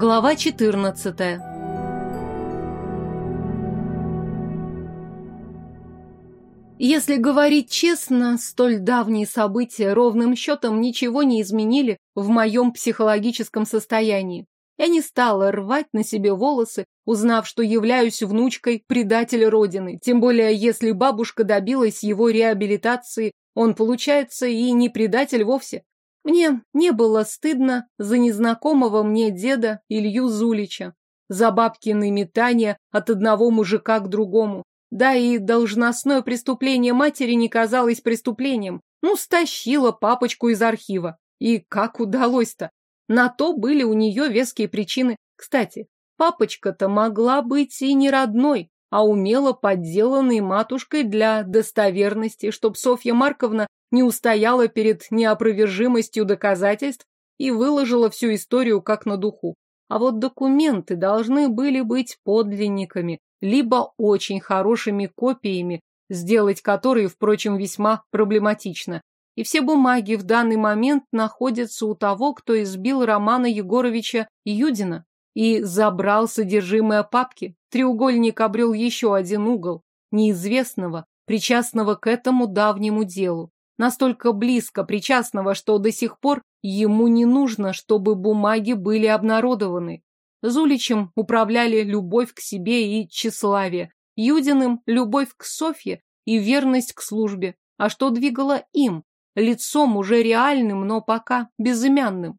Глава 14 Если говорить честно, столь давние события ровным счетом ничего не изменили в моем психологическом состоянии. Я не стала рвать на себе волосы, узнав, что являюсь внучкой предателя Родины, тем более если бабушка добилась его реабилитации, он, получается, и не предатель вовсе. Мне не было стыдно за незнакомого мне деда Илью Зулича, за бабкины метания от одного мужика к другому. Да и должностное преступление матери не казалось преступлением. Ну, стащила папочку из архива. И как удалось-то? На то были у нее веские причины. Кстати, папочка-то могла быть и не родной, а умело подделанной матушкой для достоверности, чтоб Софья Марковна не устояла перед неопровержимостью доказательств и выложила всю историю как на духу. А вот документы должны были быть подлинниками, либо очень хорошими копиями, сделать которые, впрочем, весьма проблематично. И все бумаги в данный момент находятся у того, кто избил Романа Егоровича Юдина и забрал содержимое папки. Треугольник обрел еще один угол, неизвестного, причастного к этому давнему делу. Настолько близко причастного, что до сих пор ему не нужно, чтобы бумаги были обнародованы. Зуличем управляли любовь к себе и тщеславие, Юдиным – любовь к Софье и верность к службе. А что двигало им? Лицом уже реальным, но пока безымянным.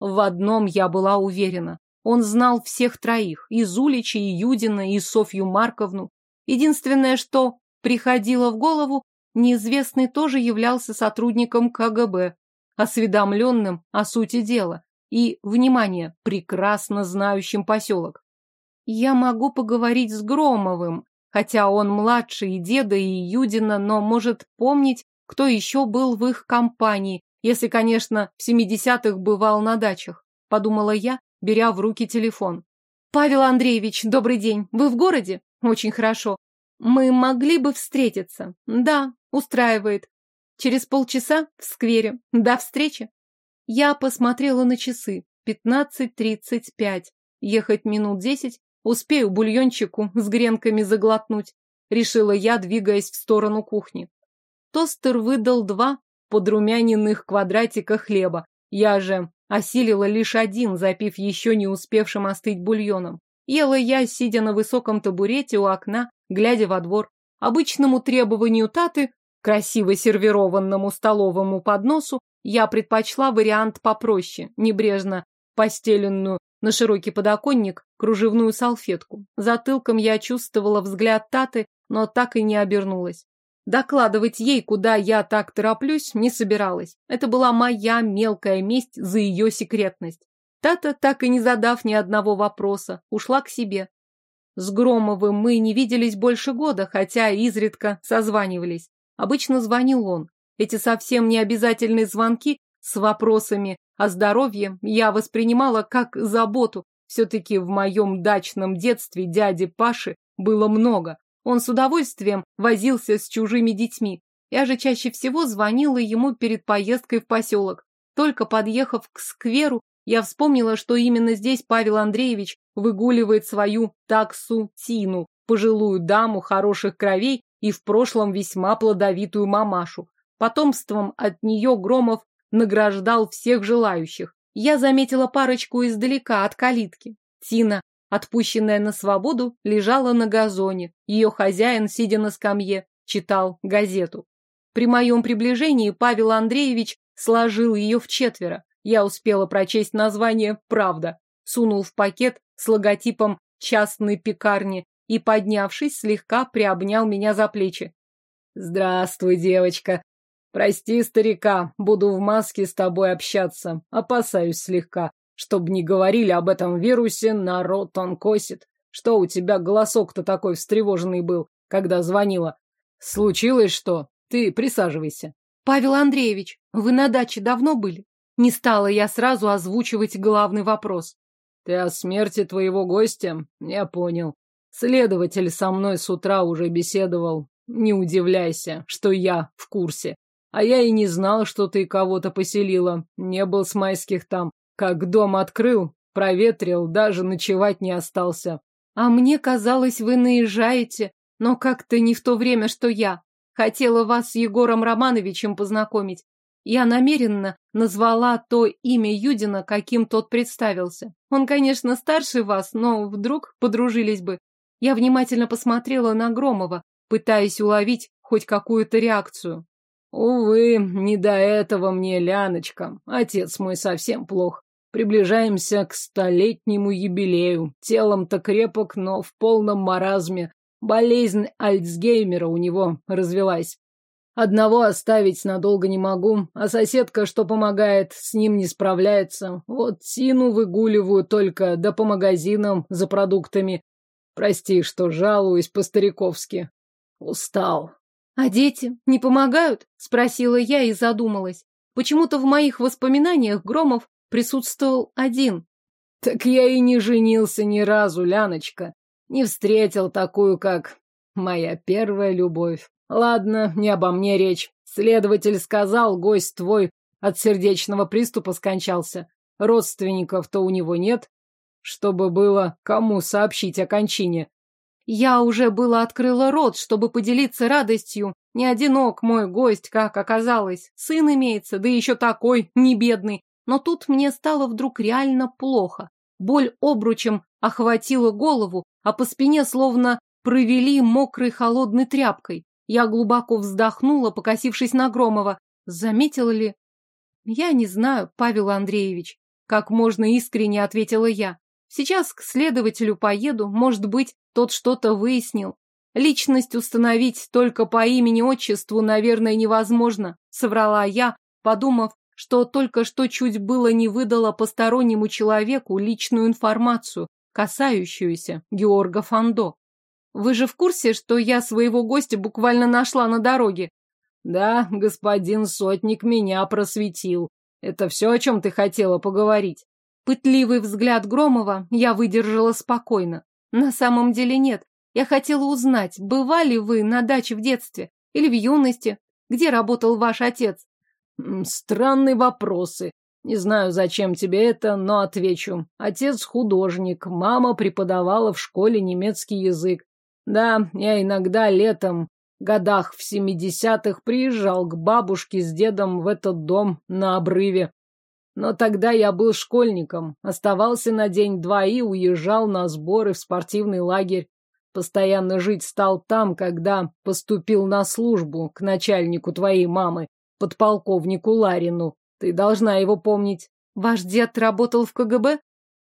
В одном я была уверена. Он знал всех троих, и Зулича, и Юдина, и Софью Марковну. Единственное, что приходило в голову, неизвестный тоже являлся сотрудником КГБ, осведомленным о сути дела и, внимание, прекрасно знающим поселок. Я могу поговорить с Громовым, хотя он младше и деда, и Юдина, но может помнить, кто еще был в их компании, если, конечно, в семидесятых бывал на дачах, подумала я, беря в руки телефон. Павел Андреевич, добрый день. Вы в городе? Очень хорошо. Мы могли бы встретиться. Да, устраивает. Через полчаса в сквере. До встречи. Я посмотрела на часы. Пятнадцать тридцать пять. Ехать минут десять. Успею бульончику с гренками заглотнуть. Решила я, двигаясь в сторону кухни. Тостер выдал два подрумяненных квадратика хлеба. Я же осилила лишь один, запив еще не успевшим остыть бульоном. Ела я, сидя на высоком табурете у окна, глядя во двор. Обычному требованию Таты, красиво сервированному столовому подносу, я предпочла вариант попроще, небрежно постеленную на широкий подоконник кружевную салфетку. Затылком я чувствовала взгляд Таты, но так и не обернулась. Докладывать ей, куда я так тороплюсь, не собиралась. Это была моя мелкая месть за ее секретность. Тата, так и не задав ни одного вопроса, ушла к себе. С Громовым мы не виделись больше года, хотя изредка созванивались. Обычно звонил он. Эти совсем не обязательные звонки с вопросами о здоровье я воспринимала как заботу. Все-таки в моем дачном детстве дяди Паши было много. Он с удовольствием возился с чужими детьми. Я же чаще всего звонила ему перед поездкой в поселок. Только подъехав к скверу, я вспомнила, что именно здесь Павел Андреевич выгуливает свою таксу Тину, пожилую даму хороших кровей и в прошлом весьма плодовитую мамашу. Потомством от нее Громов награждал всех желающих. Я заметила парочку издалека от калитки. Тина, отпущенная на свободу, лежала на газоне. Ее хозяин, сидя на скамье, читал газету. При моем приближении Павел Андреевич сложил ее в четверо. Я успела прочесть название «Правда». Сунул в пакет с логотипом частной пекарни и, поднявшись, слегка приобнял меня за плечи. «Здравствуй, девочка. Прости, старика, буду в маске с тобой общаться. Опасаюсь слегка. Чтоб не говорили об этом вирусе, народ он косит. Что у тебя голосок-то такой встревоженный был, когда звонила? Случилось что? Ты присаживайся. Павел Андреевич, вы на даче давно были? Не стала я сразу озвучивать главный вопрос. Ты о смерти твоего гостя? Я понял. Следователь со мной с утра уже беседовал. Не удивляйся, что я в курсе. А я и не знал, что ты кого-то поселила. Не был с майских там. Как дом открыл, проветрил, даже ночевать не остался. А мне казалось, вы наезжаете, но как-то не в то время, что я. Хотела вас с Егором Романовичем познакомить. Я намеренно назвала то имя Юдина, каким тот представился. Он, конечно, старше вас, но вдруг подружились бы. Я внимательно посмотрела на Громова, пытаясь уловить хоть какую-то реакцию. Увы, не до этого мне, Ляночка. Отец мой совсем плох. Приближаемся к столетнему юбилею. Телом-то крепок, но в полном маразме. Болезнь Альцгеймера у него развелась. Одного оставить надолго не могу, а соседка, что помогает, с ним не справляется. Вот Сину выгуливаю только, да по магазинам за продуктами. Прости, что жалуюсь по-стариковски. Устал. А дети не помогают? Спросила я и задумалась. Почему-то в моих воспоминаниях Громов присутствовал один. Так я и не женился ни разу, Ляночка. Не встретил такую, как моя первая любовь. Ладно, не обо мне речь. Следователь сказал, гость твой от сердечного приступа скончался. Родственников-то у него нет, чтобы было кому сообщить о кончине. Я уже было открыла рот, чтобы поделиться радостью. Не одинок мой гость, как оказалось. Сын имеется, да еще такой, не бедный. Но тут мне стало вдруг реально плохо. Боль обручем охватила голову, а по спине словно провели мокрой холодной тряпкой. Я глубоко вздохнула, покосившись на Громова. Заметила ли? Я не знаю, Павел Андреевич. Как можно искренне ответила я. Сейчас к следователю поеду, может быть, тот что-то выяснил. Личность установить только по имени-отчеству, наверное, невозможно, соврала я, подумав, что только что чуть было не выдала постороннему человеку личную информацию, касающуюся Георга Фандо. Вы же в курсе, что я своего гостя буквально нашла на дороге? Да, господин сотник меня просветил. Это все, о чем ты хотела поговорить? Пытливый взгляд Громова я выдержала спокойно. На самом деле нет. Я хотела узнать, бывали вы на даче в детстве или в юности? Где работал ваш отец? Странные вопросы. Не знаю, зачем тебе это, но отвечу. Отец художник, мама преподавала в школе немецкий язык. Да, я иногда летом, годах в семидесятых, приезжал к бабушке с дедом в этот дом на обрыве. Но тогда я был школьником, оставался на день-два и уезжал на сборы в спортивный лагерь. Постоянно жить стал там, когда поступил на службу к начальнику твоей мамы, подполковнику Ларину. Ты должна его помнить. Ваш дед работал в КГБ?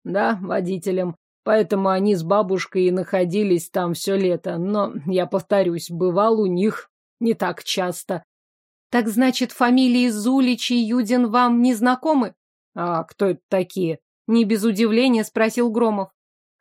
Да, водителем. Поэтому они с бабушкой и находились там все лето. Но, я повторюсь, бывал у них не так часто. Так значит, фамилии Зулич и Юдин вам не знакомы? А кто это такие? Не без удивления спросил Громов.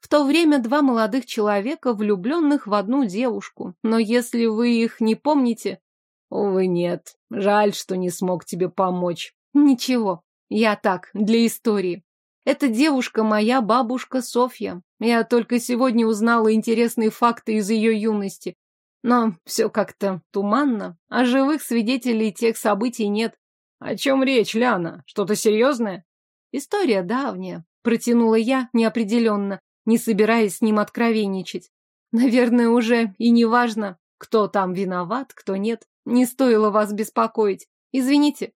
В то время два молодых человека, влюбленных в одну девушку. Но если вы их не помните... Увы, нет. Жаль, что не смог тебе помочь. Ничего, я так, для истории. Эта девушка моя бабушка Софья. Я только сегодня узнала интересные факты из ее юности. Но все как-то туманно, а живых свидетелей тех событий нет. О чем речь, Ляна? Что-то серьезное? История давняя, протянула я неопределенно, не собираясь с ним откровенничать. Наверное, уже и не важно, кто там виноват, кто нет. Не стоило вас беспокоить. Извините.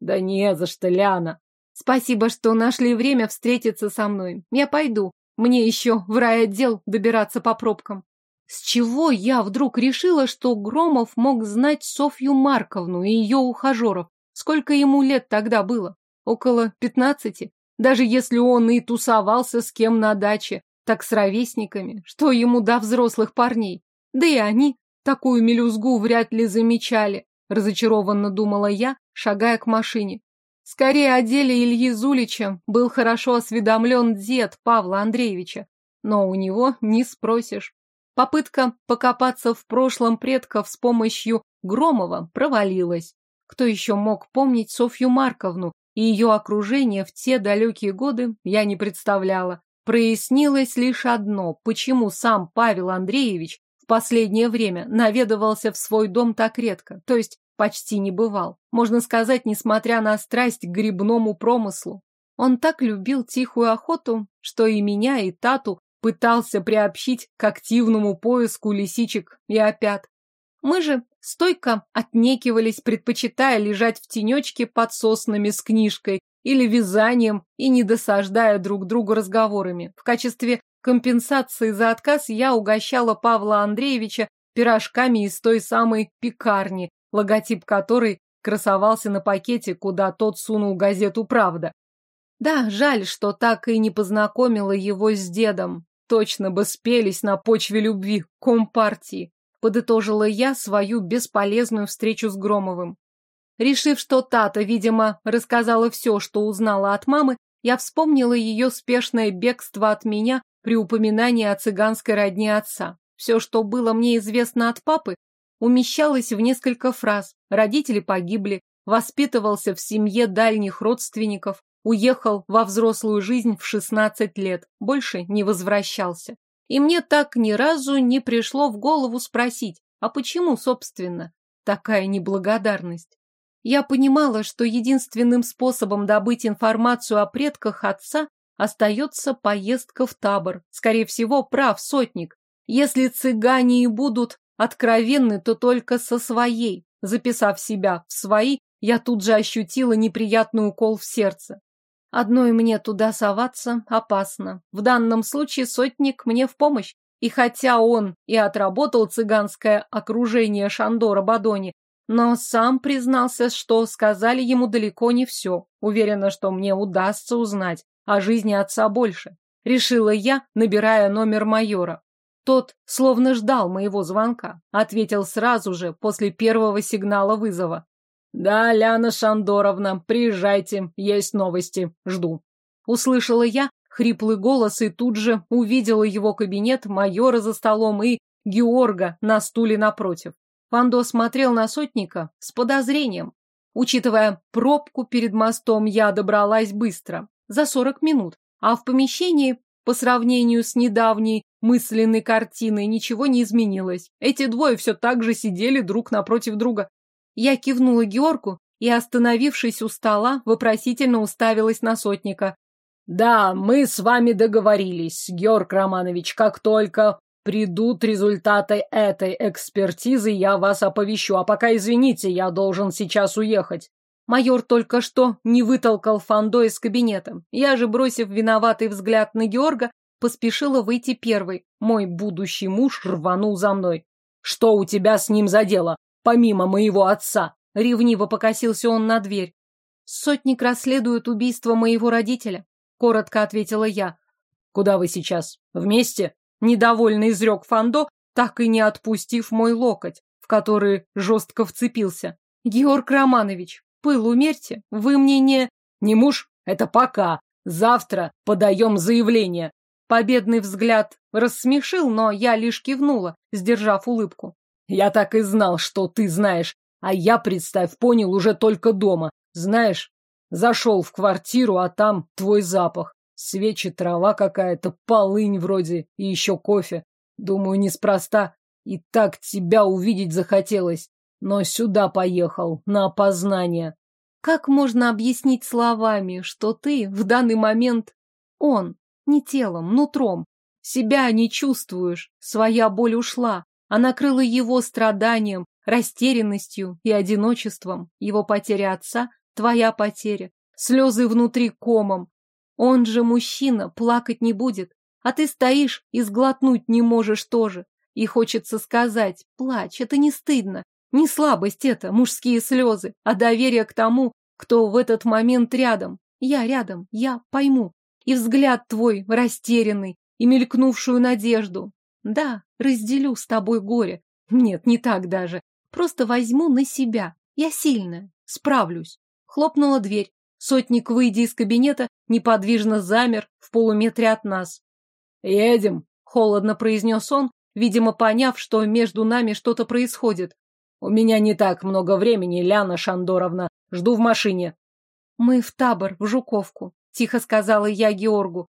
Да не за что, Ляна. Спасибо, что нашли время встретиться со мной. Я пойду. Мне еще в райотдел добираться по пробкам. С чего я вдруг решила, что Громов мог знать Софью Марковну и ее ухажеров? Сколько ему лет тогда было? Около пятнадцати? Даже если он и тусовался с кем на даче, так с ровесниками, что ему до взрослых парней. Да и они такую мелюзгу вряд ли замечали, разочарованно думала я, шагая к машине. Скорее о деле Ильи Зулича был хорошо осведомлен дед Павла Андреевича, но у него не спросишь. Попытка покопаться в прошлом предков с помощью Громова провалилась. Кто еще мог помнить Софью Марковну и ее окружение в те далекие годы, я не представляла. Прояснилось лишь одно, почему сам Павел Андреевич в последнее время наведывался в свой дом так редко, то есть почти не бывал. Можно сказать, несмотря на страсть к грибному промыслу. Он так любил тихую охоту, что и меня, и Тату пытался приобщить к активному поиску лисичек и опят. Мы же стойко отнекивались, предпочитая лежать в тенечке под соснами с книжкой или вязанием и не досаждая друг другу разговорами. В качестве компенсации за отказ я угощала Павла Андреевича пирожками из той самой пекарни, логотип которой красовался на пакете, куда тот сунул газету «Правда». Да, жаль, что так и не познакомила его с дедом. Точно бы спелись на почве любви компартии. Подытожила я свою бесполезную встречу с Громовым. Решив, что Тата, видимо, рассказала все, что узнала от мамы, я вспомнила ее спешное бегство от меня при упоминании о цыганской родне отца. Все, что было мне известно от папы, умещалось в несколько фраз. Родители погибли, воспитывался в семье дальних родственников, уехал во взрослую жизнь в 16 лет, больше не возвращался. И мне так ни разу не пришло в голову спросить, а почему, собственно, такая неблагодарность? Я понимала, что единственным способом добыть информацию о предках отца остается поездка в табор. Скорее всего, прав сотник. Если цыгане и будут откровенны, то только со своей. Записав себя в свои, я тут же ощутила неприятный укол в сердце. Одной мне туда соваться опасно. В данном случае сотник мне в помощь. И хотя он и отработал цыганское окружение Шандора Бадони, но сам признался, что сказали ему далеко не все. Уверена, что мне удастся узнать о жизни отца больше. Решила я, набирая номер майора. Тот словно ждал моего звонка. Ответил сразу же, после первого сигнала вызова. «Да, Ляна Шандоровна, приезжайте, есть новости, жду». Услышала я хриплый голос и тут же увидела его кабинет, майора за столом и Георга на стуле напротив. Пандо смотрел на сотника с подозрением. Учитывая пробку перед мостом, я добралась быстро, за сорок минут, а в помещении, по сравнению с недавней мысленной картиной, ничего не изменилось. Эти двое все так же сидели друг напротив друга. Я кивнула Георгу и, остановившись у стола, вопросительно уставилась на сотника. «Да, мы с вами договорились, Георг Романович, как только Придут результаты этой экспертизы, я вас оповещу. А пока, извините, я должен сейчас уехать. Майор только что не вытолкал Фандо из кабинета. Я же, бросив виноватый взгляд на Георга, поспешила выйти первой. Мой будущий муж рванул за мной. «Что у тебя с ним за дело, помимо моего отца?» Ревниво покосился он на дверь. «Сотник расследует убийство моего родителя», — коротко ответила я. «Куда вы сейчас? Вместе?» Недовольно изрек Фандо, так и не отпустив мой локоть, в который жестко вцепился. Георг Романович, пыл умерьте, вы мне не... Не муж, это пока. Завтра подаем заявление. Победный взгляд рассмешил, но я лишь кивнула, сдержав улыбку. Я так и знал, что ты знаешь, а я, представь, понял уже только дома. Знаешь, зашел в квартиру, а там твой запах. Свечи, трава какая-то, полынь вроде и еще кофе. Думаю, неспроста. И так тебя увидеть захотелось. Но сюда поехал, на опознание. Как можно объяснить словами, что ты в данный момент он, не телом, нутром? Себя не чувствуешь, своя боль ушла, а накрыла его страданием, растерянностью и одиночеством. Его потеря отца, твоя потеря, слезы внутри комом, он же мужчина, плакать не будет. А ты стоишь и сглотнуть не можешь тоже. И хочется сказать, плачь, это не стыдно. Не слабость это, мужские слезы, а доверие к тому, кто в этот момент рядом. Я рядом, я пойму. И взгляд твой растерянный, и мелькнувшую надежду. Да, разделю с тобой горе. Нет, не так даже. Просто возьму на себя. Я сильная, справлюсь. Хлопнула дверь. Сотник, выйдя из кабинета, неподвижно замер в полуметре от нас. «Едем», — холодно произнес он, видимо, поняв, что между нами что-то происходит. «У меня не так много времени, Ляна Шандоровна. Жду в машине». «Мы в табор, в Жуковку», — тихо сказала я Георгу.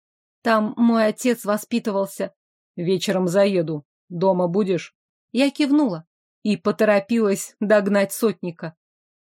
«Там мой отец воспитывался». «Вечером заеду. Дома будешь?» Я кивнула и поторопилась догнать сотника.